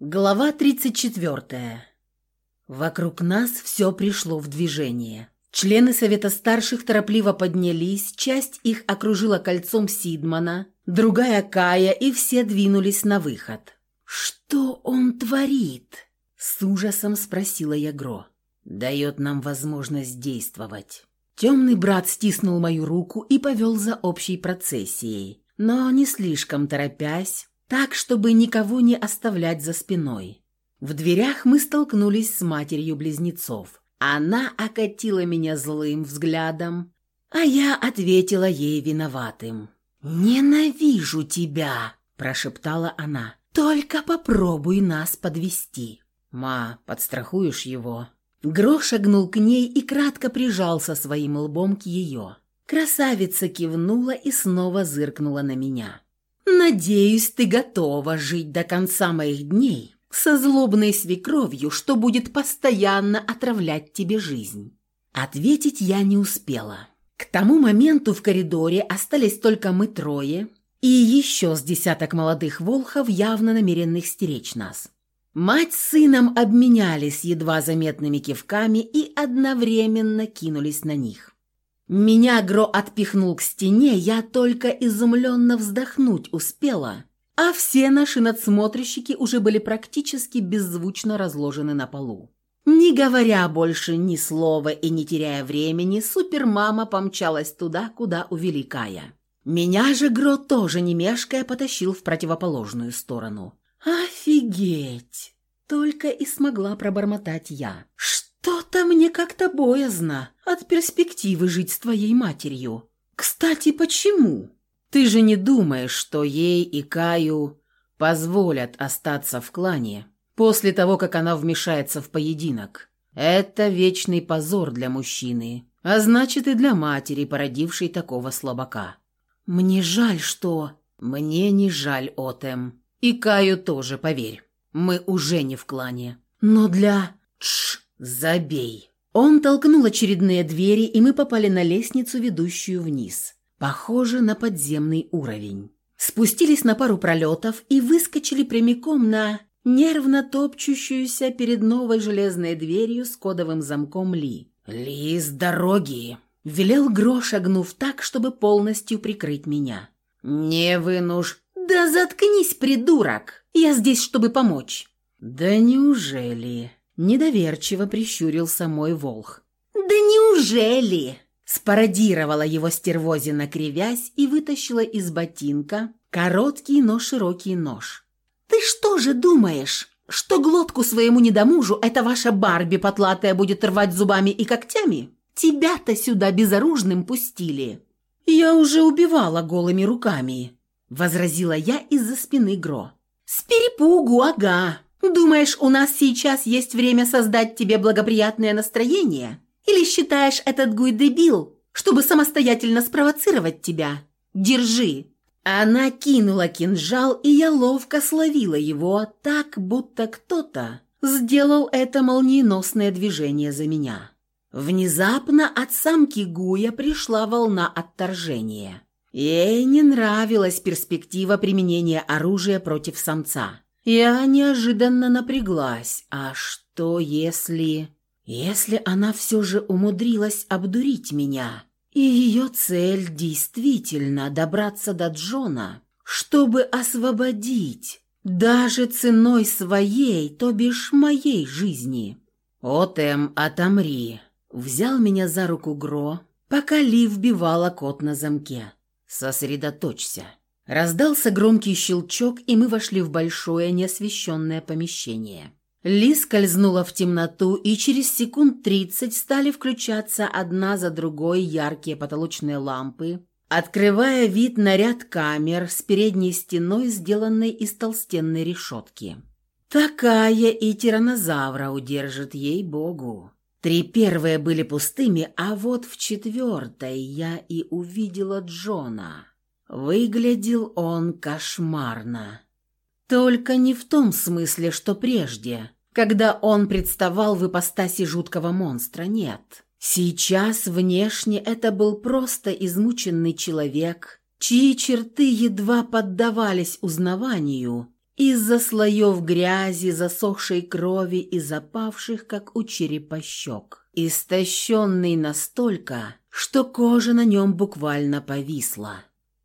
Глава 34. Вокруг нас все пришло в движение. Члены Совета Старших торопливо поднялись, часть их окружила кольцом Сидмана, другая Кая, и все двинулись на выход. «Что он творит?» – с ужасом спросила Ягро. «Дает нам возможность действовать». Темный брат стиснул мою руку и повел за общей процессией, но не слишком торопясь, так, чтобы никого не оставлять за спиной. В дверях мы столкнулись с матерью близнецов. Она окатила меня злым взглядом, а я ответила ей виноватым. «Ненавижу тебя!» – прошептала она. «Только попробуй нас подвести. «Ма, подстрахуешь его?» Гро шагнул к ней и кратко прижался своим лбом к ее. Красавица кивнула и снова зыркнула на меня. «Надеюсь, ты готова жить до конца моих дней со злобной свекровью, что будет постоянно отравлять тебе жизнь». Ответить я не успела. К тому моменту в коридоре остались только мы трое и еще с десяток молодых волхов, явно намеренных стеречь нас. Мать с сыном обменялись едва заметными кивками и одновременно кинулись на них. Меня Гро отпихнул к стене, я только изумленно вздохнуть успела, а все наши надсмотрщики уже были практически беззвучно разложены на полу. Не говоря больше ни слова и не теряя времени, супермама помчалась туда, куда увели Кая. Меня же Гро тоже не мешкая потащил в противоположную сторону. «Офигеть!» Только и смогла пробормотать я. «Что-то мне как-то боязно от перспективы жить с твоей матерью. Кстати, почему? Ты же не думаешь, что ей и Каю позволят остаться в клане после того, как она вмешается в поединок? Это вечный позор для мужчины, а значит и для матери, породившей такого слабака. Мне жаль, что... Мне не жаль, Отем. И Каю тоже, поверь. Мы уже не в клане. Но для... Тш, забей. Он толкнул очередные двери, и мы попали на лестницу, ведущую вниз. Похоже на подземный уровень. Спустились на пару пролетов и выскочили прямиком на нервно топчущуюся перед новой железной дверью с кодовым замком Ли. «Ли, с дороги!» – велел Гро, шагнув так, чтобы полностью прикрыть меня. «Не вынуж...» «Да заткнись, придурок! Я здесь, чтобы помочь!» «Да неужели?» Недоверчиво прищурился мой волх. «Да неужели?» Спародировала его стервозина, кривясь, и вытащила из ботинка короткий, но широкий нож. «Ты что же думаешь, что глотку своему недомужу эта ваша Барби потлатая будет рвать зубами и когтями? Тебя-то сюда безоружным пустили!» «Я уже убивала голыми руками», — возразила я из-за спины Гро. «С перепугу, ага!» Думаешь, у нас сейчас есть время создать тебе благоприятное настроение? Или считаешь этот гуй дебил, чтобы самостоятельно спровоцировать тебя? Держи!» Она кинула кинжал, и я ловко словила его, так, будто кто-то сделал это молниеносное движение за меня. Внезапно от самки Гуя пришла волна отторжения. Ей не нравилась перспектива применения оружия против самца. Я неожиданно напряглась. А что если... Если она все же умудрилась обдурить меня, и ее цель действительно добраться до Джона, чтобы освободить, даже ценой своей, то бишь моей жизни. «Отем, отомри!» Взял меня за руку Гро, пока Ли вбивала код на замке. «Сосредоточься». Раздался громкий щелчок, и мы вошли в большое неосвещенное помещение. Ли скользнула в темноту, и через секунд тридцать стали включаться одна за другой яркие потолочные лампы, открывая вид на ряд камер с передней стеной, сделанной из толстенной решетки. Такая и тиранозавра удержит ей-богу. Три первые были пустыми, а вот в четвертой я и увидела Джона. Выглядел он кошмарно. Только не в том смысле, что прежде, когда он представал в ипостаси жуткого монстра, нет. Сейчас внешне это был просто измученный человек, чьи черты едва поддавались узнаванию из-за слоев грязи, засохшей крови и запавших, как у черепа щек. Истощенный настолько, что кожа на нем буквально повисла.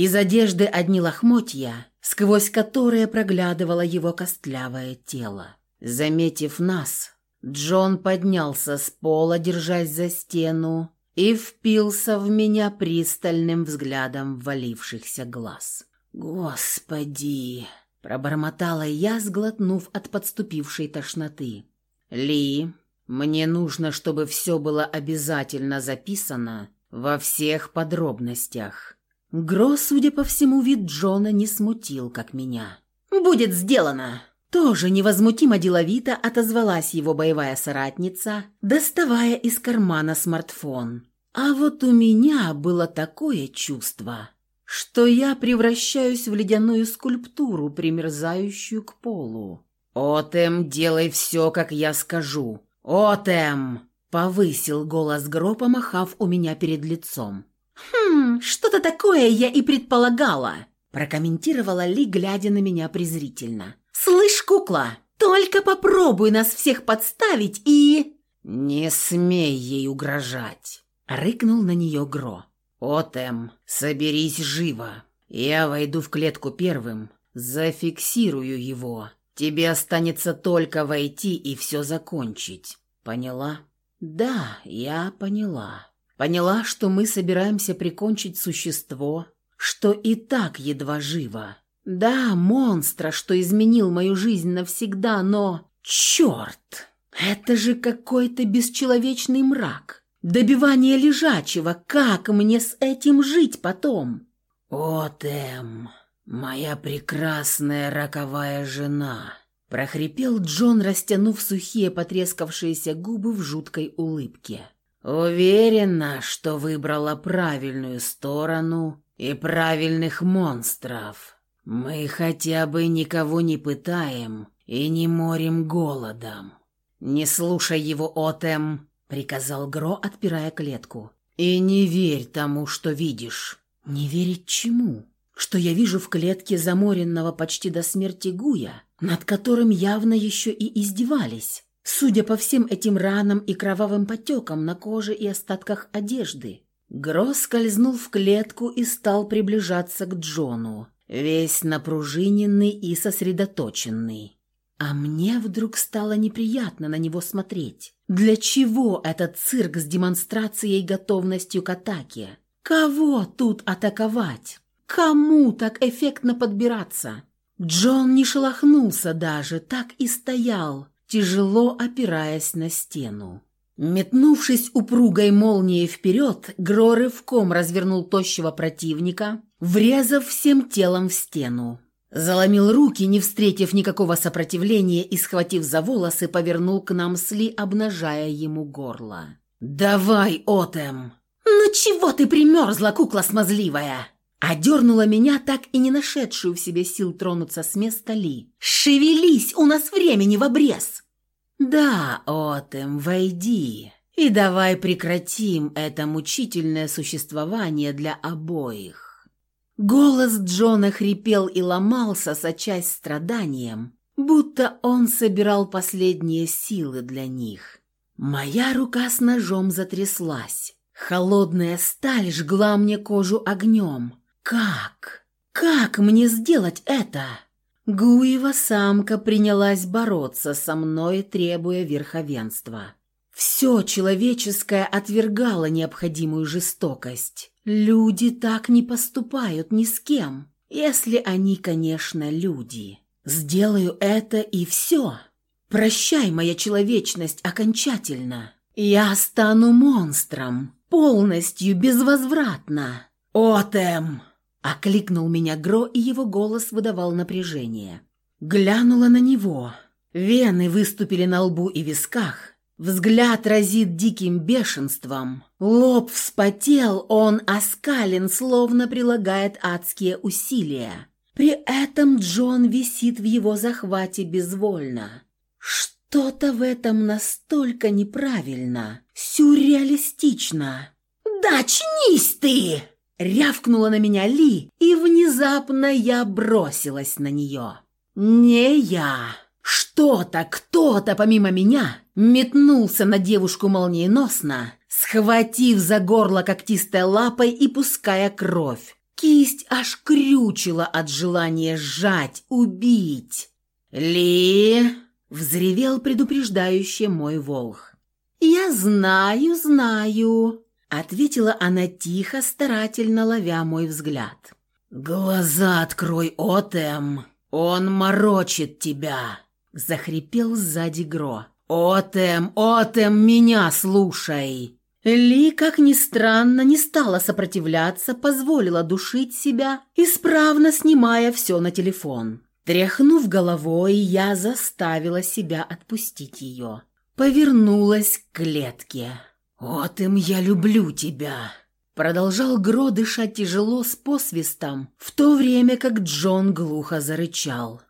Из одежды одни лохмотья, сквозь которые проглядывало его костлявое тело. Заметив нас, Джон поднялся с пола, держась за стену, и впился в меня пристальным взглядом валившихся глаз. «Господи!» – пробормотала я, сглотнув от подступившей тошноты. «Ли, мне нужно, чтобы все было обязательно записано во всех подробностях». Гро, судя по всему, вид Джона не смутил, как меня. «Будет сделано!» Тоже невозмутимо деловито отозвалась его боевая соратница, доставая из кармана смартфон. А вот у меня было такое чувство, что я превращаюсь в ледяную скульптуру, примерзающую к полу. «Отем, делай все, как я скажу! Отем!» — повысил голос Гро, помахав у меня перед лицом. «Хм, что-то такое я и предполагала», — прокомментировала Ли, глядя на меня презрительно. «Слышь, кукла, только попробуй нас всех подставить и...» «Не смей ей угрожать», — рыкнул на нее Гро. «Отем, соберись живо. Я войду в клетку первым, зафиксирую его. Тебе останется только войти и все закончить. Поняла?» «Да, я поняла». Поняла, что мы собираемся прикончить существо, что и так едва живо. Да, монстра, что изменил мою жизнь навсегда, но... Черт! Это же какой-то бесчеловечный мрак. Добивание лежачего. Как мне с этим жить потом? О, Тэм, моя прекрасная роковая жена. Прохрипел Джон, растянув сухие потрескавшиеся губы в жуткой улыбке. «Уверена, что выбрала правильную сторону и правильных монстров. Мы хотя бы никого не пытаем и не морим голодом». «Не слушай его, Отем», — приказал Гро, отпирая клетку. «И не верь тому, что видишь». «Не верить чему?» «Что я вижу в клетке заморенного почти до смерти Гуя, над которым явно еще и издевались». Судя по всем этим ранам и кровавым потекам на коже и остатках одежды, Гро скользнул в клетку и стал приближаться к Джону, весь напружиненный и сосредоточенный. А мне вдруг стало неприятно на него смотреть. Для чего этот цирк с демонстрацией готовностью к атаке? Кого тут атаковать? Кому так эффектно подбираться? Джон не шелохнулся даже, так и стоял, тяжело опираясь на стену. Метнувшись упругой молнией вперед, Гро рывком развернул тощего противника, врезав всем телом в стену. Заломил руки, не встретив никакого сопротивления и, схватив за волосы, повернул к нам Сли, обнажая ему горло. «Давай, Отем!» «Ну чего ты примерзла, кукла смазливая?» Одернула меня, так и не нашедшую в себе сил тронуться с места Ли. «Шевелись, у нас времени в обрез!» «Да, Отем, войди, и давай прекратим это мучительное существование для обоих». Голос Джона хрипел и ломался, сочась страданием, будто он собирал последние силы для них. Моя рука с ножом затряслась. Холодная сталь жгла мне кожу огнем. Как? Как мне сделать это? Гуева самка принялась бороться со мной, требуя верховенства. Все человеческое отвергало необходимую жестокость. Люди так не поступают ни с кем, если они, конечно, люди. Сделаю это и все. Прощай, моя человечность, окончательно. Я стану монстром, полностью, безвозвратно. Отем! Окликнул меня Гро, и его голос выдавал напряжение. Глянула на него. Вены выступили на лбу и висках. Взгляд разит диким бешенством. Лоб вспотел, он оскален, словно прилагает адские усилия. При этом Джон висит в его захвате безвольно. Что-то в этом настолько неправильно, сюрреалистично. «Да очнись ты!» Рявкнула на меня Ли, и внезапно я бросилась на нее. Не я. Что-то, кто-то помимо меня метнулся на девушку молниеносно, схватив за горло когтистой лапой и пуская кровь. Кисть аж крючила от желания сжать, убить. «Ли!» — взревел предупреждающий мой волх. «Я знаю, знаю», — ответила она тихо, старательно ловя мой взгляд. «Глаза открой, Отем! Он морочит тебя!» — захрипел сзади Гро. «Отем, Отем, меня слушай!» Ли, как ни странно, не стала сопротивляться, позволила душить себя, исправно снимая все на телефон. Тряхнув головой, я заставила себя отпустить ее. Повернулась к клетке. «Вот им я люблю тебя!» Продолжал Гро дышать тяжело с посвистом, в то время как Джон глухо зарычал.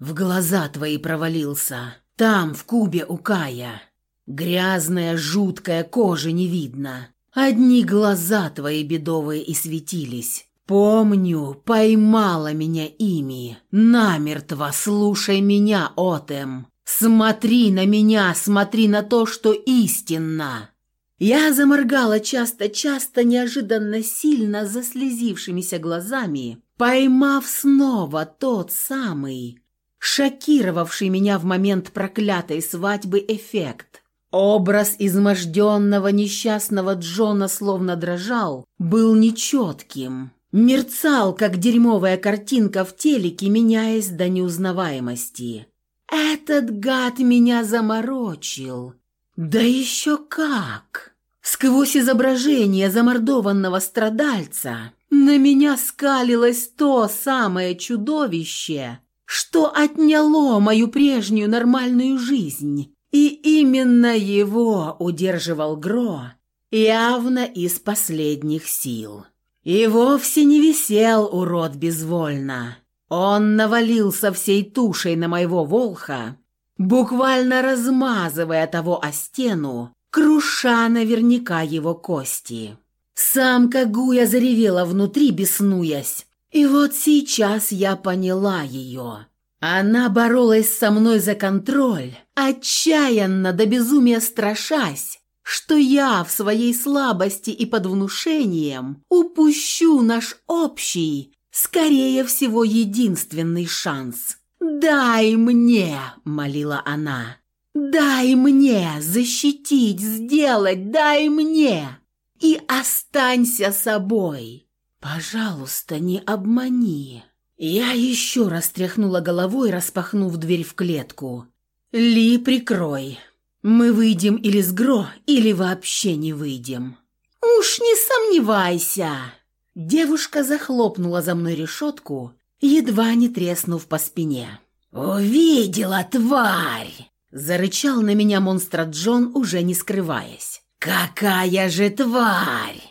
«В глаза твои провалился. Там, в кубе у Кая. Грязная, жуткая кожа не видно. Одни глаза твои бедовые и светились. Помню, поймала меня ими. Намертво слушай меня, Отем. Смотри на меня, смотри на то, что истинно. Я заморгала часто-часто, неожиданно сильно заслезившимися глазами, поймав снова тот самый, шокировавший меня в момент проклятой свадьбы эффект. Образ изможденного несчастного Джона словно дрожал, был нечетким. Мерцал, как дерьмовая картинка в телеке, меняясь до неузнаваемости. Этот гад меня заморочил. Да еще как! Сквозь изображение замордованного страдальца на меня скалилось то самое чудовище, что отняло мою прежнюю нормальную жизнь и именно его удерживал Гро явно из последних сил. И вовсе не висел урод безвольно. Он навалился всей тушей на моего волха, буквально размазывая того о стену, круша наверняка его кости. Самка Гуя заревела внутри, беснуясь. И вот сейчас я поняла ее. Она боролась со мной за контроль, отчаянно до безумия страшась, что я в своей слабости и под внушением упущу наш общий, скорее всего, единственный шанс. «Дай мне!» – молила она. «Дай мне защитить, сделать, дай мне! И останься собой! Пожалуйста, не обмани!» Я еще раз тряхнула головой, распахнув дверь в клетку. «Ли, прикрой. Мы выйдем или с Гро, или вообще не выйдем». «Уж не сомневайся!» Девушка захлопнула за мной решетку, едва не треснув по спине. «Увидела, тварь!» Зарычал на меня монстра Джон, уже не скрываясь. «Какая же тварь!»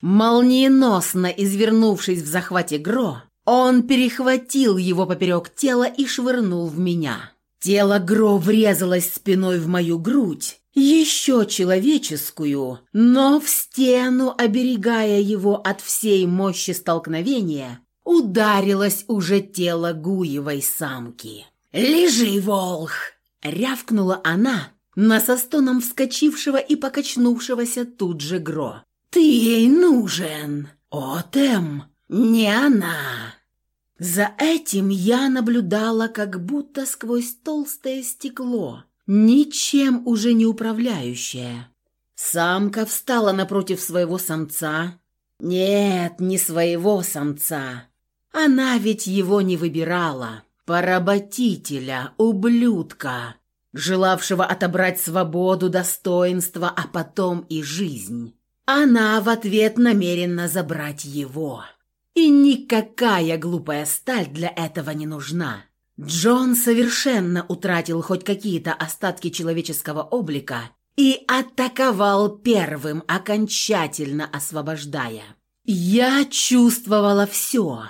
Молниеносно извернувшись в захвате Гро, он перехватил его поперек тела и швырнул в меня. Тело Гро врезалось спиной в мою грудь, еще человеческую, но в стену, оберегая его от всей мощи столкновения, ударилось уже тело Гуевой самки. «Лежи, волх!» — рявкнула она на со стоном вскочившего и покачнувшегося тут же Гро. «Ты ей нужен! О, Тем, не она!» За этим я наблюдала как будто сквозь толстое стекло, ничем уже не управляющее. Самка встала напротив своего самца. Нет, не своего самца. Она ведь его не выбирала. Поработителя, ублюдка, желавшего отобрать свободу, достоинство, а потом и жизнь. Она в ответ намерена забрать его. И никакая глупая сталь для этого не нужна. Джон совершенно утратил хоть какие-то остатки человеческого облика и атаковал первым, окончательно освобождая. Я чувствовала все,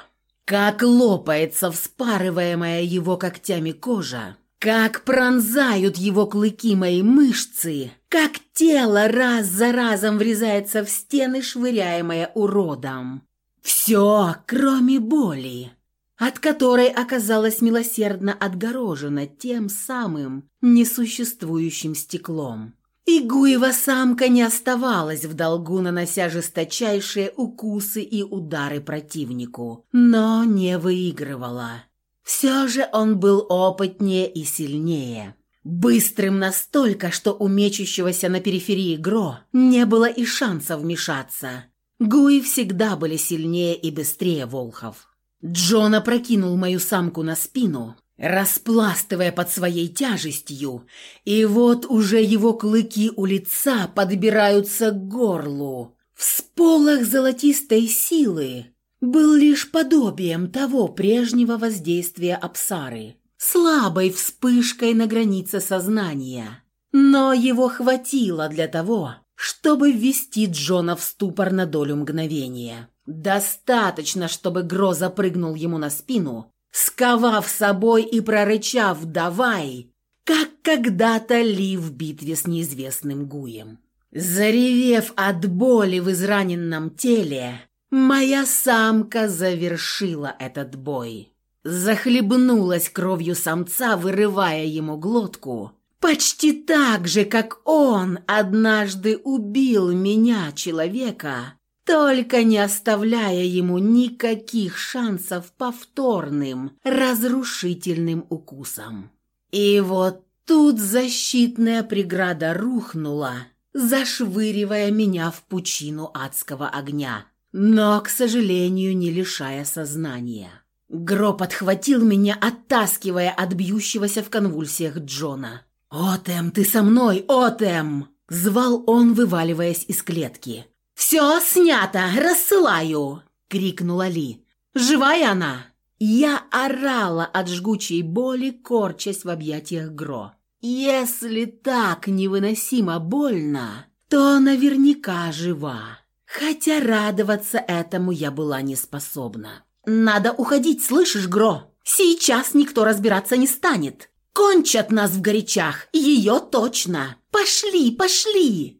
как лопается вспарываемая его когтями кожа, как пронзают его клыки мои мышцы, как тело раз за разом врезается в стены, швыряемое уродом. Все, кроме боли. от которой оказалась милосердно отгорожена тем самым несуществующим стеклом. И Гуева самка не оставалась в долгу, нанося жесточайшие укусы и удары противнику, но не выигрывала. Все же он был опытнее и сильнее. Быстрым настолько, что у мечущегося на периферии Гро не было и шанса вмешаться. Гуи всегда были сильнее и быстрее Волхов. Джон опрокинул мою самку на спину, распластывая под своей тяжестью, и вот уже его клыки у лица подбираются к горлу. В сполох золотистой силы был лишь подобием того прежнего воздействия Апсары, слабой вспышкой на границе сознания. Но его хватило для того, чтобы ввести Джона в ступор на долю мгновения. Достаточно, чтобы Гроза прыгнул ему на спину, сковав собой и прорычав «давай», как когда-то Ли в битве с неизвестным Гуем. Заревев от боли в израненном теле, моя самка завершила этот бой. Захлебнулась кровью самца, вырывая ему глотку, почти так же, как он однажды убил меня, человека, только не оставляя ему никаких шансов повторным, разрушительным укусам. И вот тут защитная преграда рухнула, зашвыривая меня в пучину адского огня, но, к сожалению, не лишая сознания. Гро подхватил меня, оттаскивая от бьющегося в конвульсиях Джона. «Отем, ты со мной, Отем!» – звал он, вываливаясь из клетки. «Все снято, рассылаю!» — крикнула Ли. «Живая она!» Я орала от жгучей боли, корчась в объятиях Гро. «Если так невыносимо больно, то наверняка жива». Хотя радоваться этому я была не способна. «Надо уходить, слышишь, Гро? Сейчас никто разбираться не станет. Кончат нас в горячах, ее точно. Пошли, пошли!»